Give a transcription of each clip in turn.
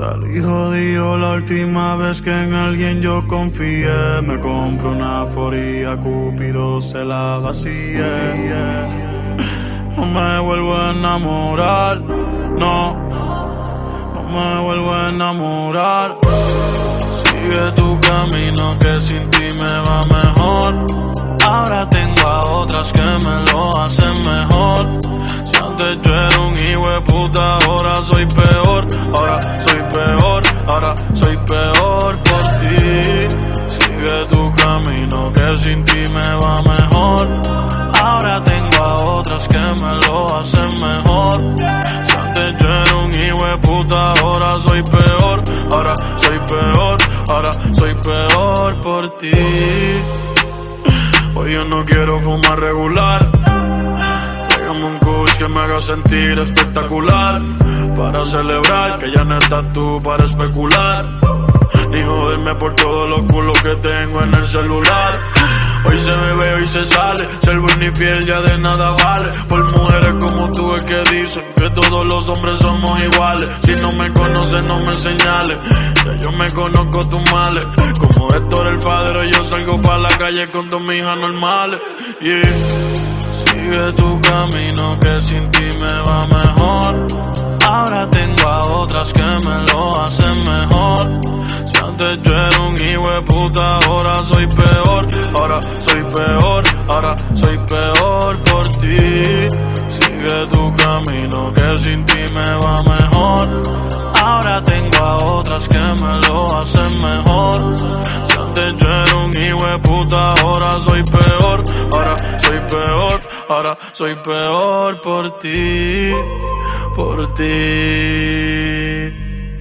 Salí jodido la última vez que en alguien yo confié. Me compro una foría, Cúpido se la vacía. No me vuelvo a enamorar, no. No me vuelvo a enamorar. Sigue tu camino que sin ti me va mejor. Ahora tengo a otras que me lo hacen mejor. Si antes yo era un hijo de puta, ahora soy peor. Que me lo hacen mejor. Si antes yo era un hijo de puta, ahora soy peor. Ahora soy peor, ahora soy peor por ti. Hoy yo no quiero fumar regular. Tráigame un kush que me haga sentir espectacular. Para celebrar que ya no estás tú para especular. Ni joderme por todos los culos que tengo en el celular. Hoy se bebe, hoy se sale. Ser buen y fiel ya de nada vale. Por mujeres como tú es que dicen que todos los hombres somos iguales. Si no me conoces, no me señales. Ya yo me conozco tus males. Como Héctor el Fadero, yo salgo para la calle con dos hijas normales. Yeah. Sigue tu camino que sin ti me va mejor. Ahora tengo a otras que me lo hacen mejor. Si antes yo era un hijo de puta, ahora soy peor. Ahora camino que sin ti me va mejor. Ahora tengo a otras que me lo hacen mejor. Si antes yo era un hijo de puta, ahora soy peor. Ahora soy peor, ahora soy peor por ti. Por ti.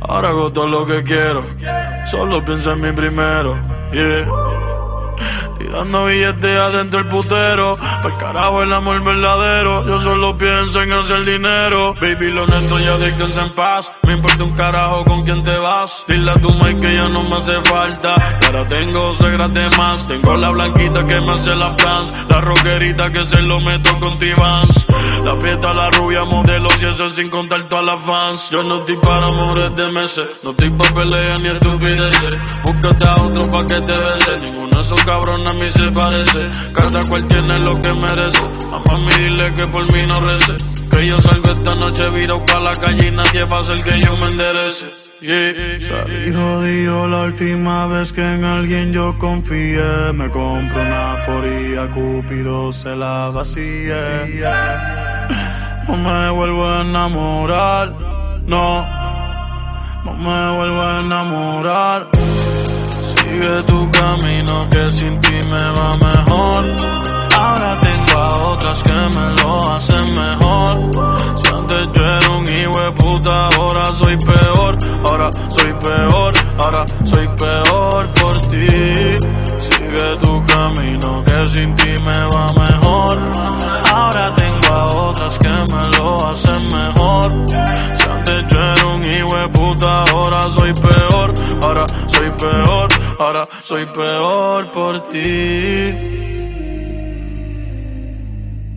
Ahora hago todo lo que quiero. Solo pienso en mí primero. Yeah. Tirando billetes adentro el putero. Para carajo el amor verdadero. Yo solo pienso en hacer dinero. Baby, lo neto ya descansa en paz. Me importa un carajo con quién te vas. Dile a tu Mike que ya no me hace falta. Que ahora tengo segras de más. Tengo la blanquita que me hace la plans. La rockerita que se lo meto con T-Vans. La prieta, la rubia, modelo. Y eso sin contar todas las fans. Yo no estoy para amores de meses. No estoy pa' peleas ni estupideces. Búscate a otro pa' que te bese. Ninguno de esos cabrones a mí se parece. Cada cual tiene lo que merece. A mami dile que por mí no rece. Que yo salgo esta noche viro pa' la calle y nadie va a hacer que yo me enderece. Yeah, Salí jodido la última vez que en alguien yo confié. Me compro una foría, Cúpido se la vacía. No me vuelvo a enamorar, no. No me vuelvo a enamorar. Sigue tu camino que sin ti me va mejor. Ahora tengo a otras que me lo hacen mejor. Si antes yo era un hijo puta, ahora soy peor. Ahora soy peor, ahora soy peor por ti. Sigue tu camino que sin ti me va mejor. Ahora tengo a otras que me lo hacen mejor. Si antes yo era un hijo de puta, ahora soy peor. Soy peor por ti.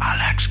Alex